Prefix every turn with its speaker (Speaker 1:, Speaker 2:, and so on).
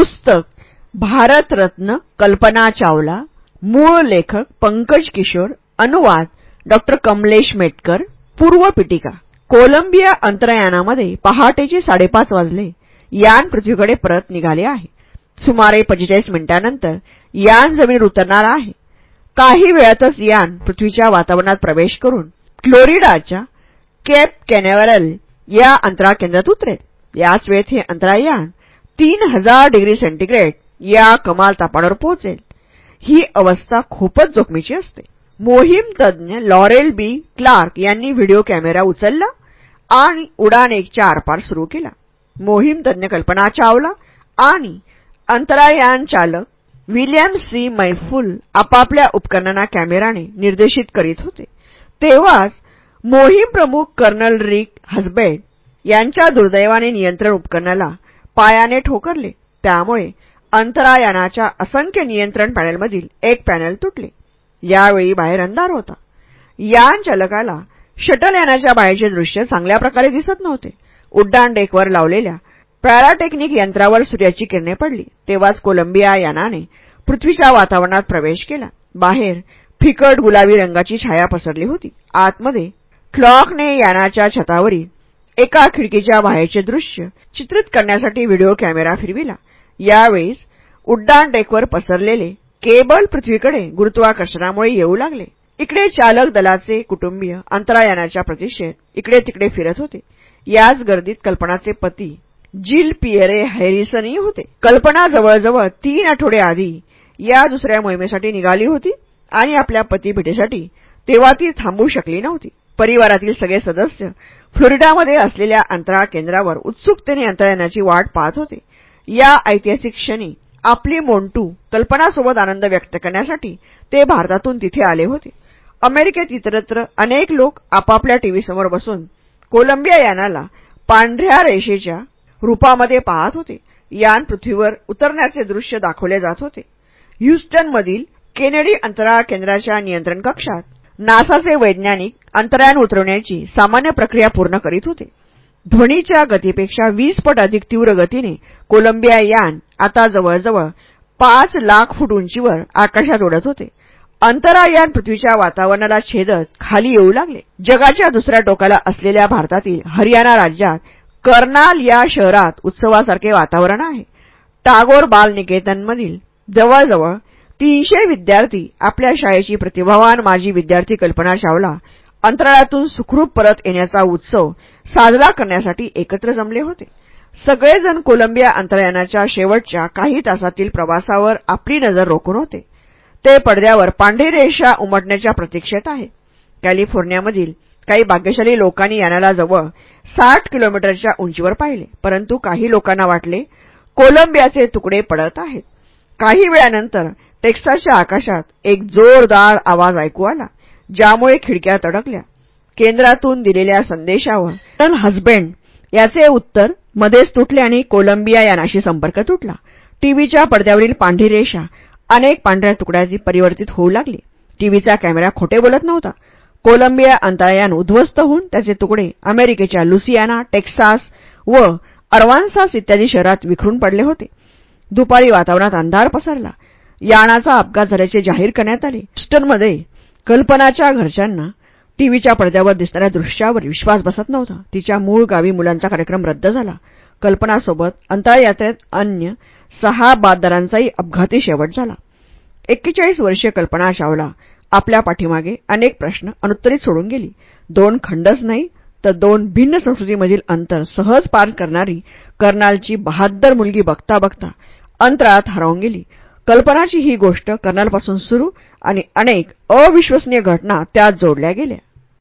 Speaker 1: पुस्तक भारतरत्न कल्पना चावला मूळ लेखक पंकज किशोर अनुवाद डॉक्टर कमलेश मेटकर पूर्वपीटिका कोलंबिया अंतरायानामध्ये पहाटेचे साडेपाच वाजले. यान पृथ्वीकडे परत निघाले आहे. सुमारे पंचेचाळीस मिनिटांनंतर यान जमीन उतरणार आहे. काही वेळातच यान पृथ्वीच्या वातावरणात प्रवेश करून फ्लोरिडाच्या केप कॅनेवरल या अंतराळ केंद्रात उतरेल. याच वेळेत हे अंतराळयान तीन हजार डिग्री सेंटीग्रेड या कमाल तापमानावर पोहोचेल. ही अवस्था खूपच जोखमीची असते. मोहीम तज्ज्ञ लॉरेल बी. क्लार्क यांनी व्हिडिओ कॅमेरा उचलला आणि उडान एकच्या आरपार सुरू केला. मोहीम तज्ज्ञ कल्पना चावला आणि अंतरायान चालक विल्यम सी. मैफुल आपापल्या उपकरणांना कॅमेराने निर्देशित करीत होते. तेव्हाच मोहीम प्रमुख कर्नल रिक हसबेंड यांच्या दुर्दैवाने नियंत्रण उपकरणाला पायाने ठोकरले. त्यामुळे अंतरायानाच्या असंख्य नियंत्रण पॅनेलमधील एक पॅनेल तुटले. यावेळी बाहेर अंधार होता. यान चालकाला शटल यानाच्या बाहेरचे दृश्य चांगल्या प्रकारे दिसत नव्हते. उड्डाण डेकवर लावलेल्या पॅराटेक्निक यंत्रावर सूर्याची किरणे पडली. तेव्हाच कोलंबिया यानाने पृथ्वीच्या वातावरणात प्रवेश केला. बाहेर फिकट गुलाबी रंगाची छाया पसरली होती. आतमध्ये क्लॉकने यानाच्या छतावरील एका खिडकीच्या बाहेरचे दृश्य चित्रित करण्यासाठी व्हिडिओ कॅमेरा फिरविला. यावेळीस उड्डाण डेकवर पसरलेले केबल पृथ्वीकडे गुरुत्वाकर्षणामुळे येऊ लागले. इकडे चालक दलाचे कुटुंबीय अंतराळयानाच्या प्रतीक्षेत इकडे तिकडे फिरत होते. याच गर्दीत कल्पनाचे पती जिल पियरे हॅरिसनही होते. कल्पना जवळजवळ तीन आठवडे आधी या दुसऱ्या मोहिमेसाठी निघाली होती आणि आपल्या पती भेटीसाठी तेव्हा ती थांबू शकली नव्हती. परिवारातील सगळे सदस्य फ्लोरिडामध्ये असलेल्या अंतराळ केंद्रावर उत्सुकतेने अंतराळयानाची वाट पाहत होते. या ऐतिहासिक क्षणी आपली मोंटू कल्पनासोबत आनंद व्यक्त करण्यासाठी ते भारतातून तिथे आले होते. अमेरिकेत इतरत्र अनेक लोक आपापल्या टीव्हीसमोर बसून कोलंबिया यानाला पांढऱ्या रेषेच्या रूपामध्ये पाहत होते. यान पृथ्वीवर उतरण्याचे दृश्य दाखवले जात होते. ह्युस्टनमधील केनेडी अंतराळ केंद्राच्या नियंत्रण कक्षात नासाचे वैज्ञानिक अंतराळयान उतरवण्याची सामान्य प्रक्रिया पूर्ण करीत होते. ध्वनीच्या गतीपेक्षा वीस पट अधिक तीव्र गतीने कोलंबिया यान आता जवळजवळ पाच लाख फूट उंचीवर आकाशात उडत होते. अंतरायान पृथ्वीच्या वातावरणाला छेदत खाली येऊ लागले. जगाच्या दुसऱ्या टोकाला असलेल्या भारतातील हरियाणा राज्यात कर्नाल या शहरात उत्सवासारखे वातावरण आहे. टागोर बाल निकेतनमधील जवळजवळ तीनशे विद्यार्थी आपल्या शाळेची प्रतिभावान माजी विद्यार्थी कल्पना चावला अंतराळातून सुखरूप परत येण्याचा उत्सव साजरा करण्यासाठी एकत्र जमले होते. सगळेजण कोलंबिया अंतरयानाच्या शेवटच्या काही तासातील प्रवासावर आपली नजर रोखून होते. ते पडद्यावर पांढरी रेषा उमटण्याच्या प्रतीक्षेत आहे. कॅलिफोर्नियामधील काही भाग्यशाली लोकांनी यानाला जवळ साठ किलोमीटरच्या उंचीवर पाहिले परंतु काही लोकांना वाटले कोलंबियाचे तुकडे पडत आहेत. काही वेळानंतर टेक्सासच्या आकाशात एक जोरदार आवाज ऐकू आला ज्यामुळे खिडक्या तडकल्या. केंद्रातून दिलेल्या संदेशावर टन हसबेंड याचे उत्तर मध्येच तुटले आणि कोलंबिया यानाशी संपर्क तुटला. टीव्हीच्या पडद्यावरील पांढरी रेषा अनेक पांढऱ्या तुकड्यात परिवर्तित होऊ लागली. टीव्हीचा कॅमेरा खोटे बोलत नव्हता. कोलंबिया अंतराळयान उद्ध्वस्त होऊन त्याचे तुकडे अमेरिकेच्या लुसियाना टेक्सास व अर्वान्सास इत्यादी शहरात विखरून पडले होते. दुपारी वातावरणात अंधार पसरला. यानाचा अपघात झाल्याचे जाहीर करण्यात आले. ह्युस्टनमध्ये कल्पनाच्या घरच्यांना टीव्हीच्या पडद्यावर दिसणाऱ्या दृश्यावर विश्वास बसत नव्हता. तिच्या मूळ गावी मुलांचा कार्यक्रम रद्द झाला. कल्पनासोबत अंतरायात्रेत अन्य सहा बाददारांचाही अपघाती शेवट झाला. एक्केचाळीस वर्षीय कल्पना चावला आपल्या पाठीमागे अनेक प्रश्न अनुत्तरित सोडून गेली. दोन खंडच नाही तर दोन भिन्न संस्कृतीमधील अंतर सहज पार करणारी कर्नालची बहाद्दर मुलगी बघता बघता अंतराळात हरवून गेली. कल्पनाची ही गोष्ट कर्नालपासून सुरू आणि अनेक अविश्वसनीय घटना त्यात जोडल्या गेल्या.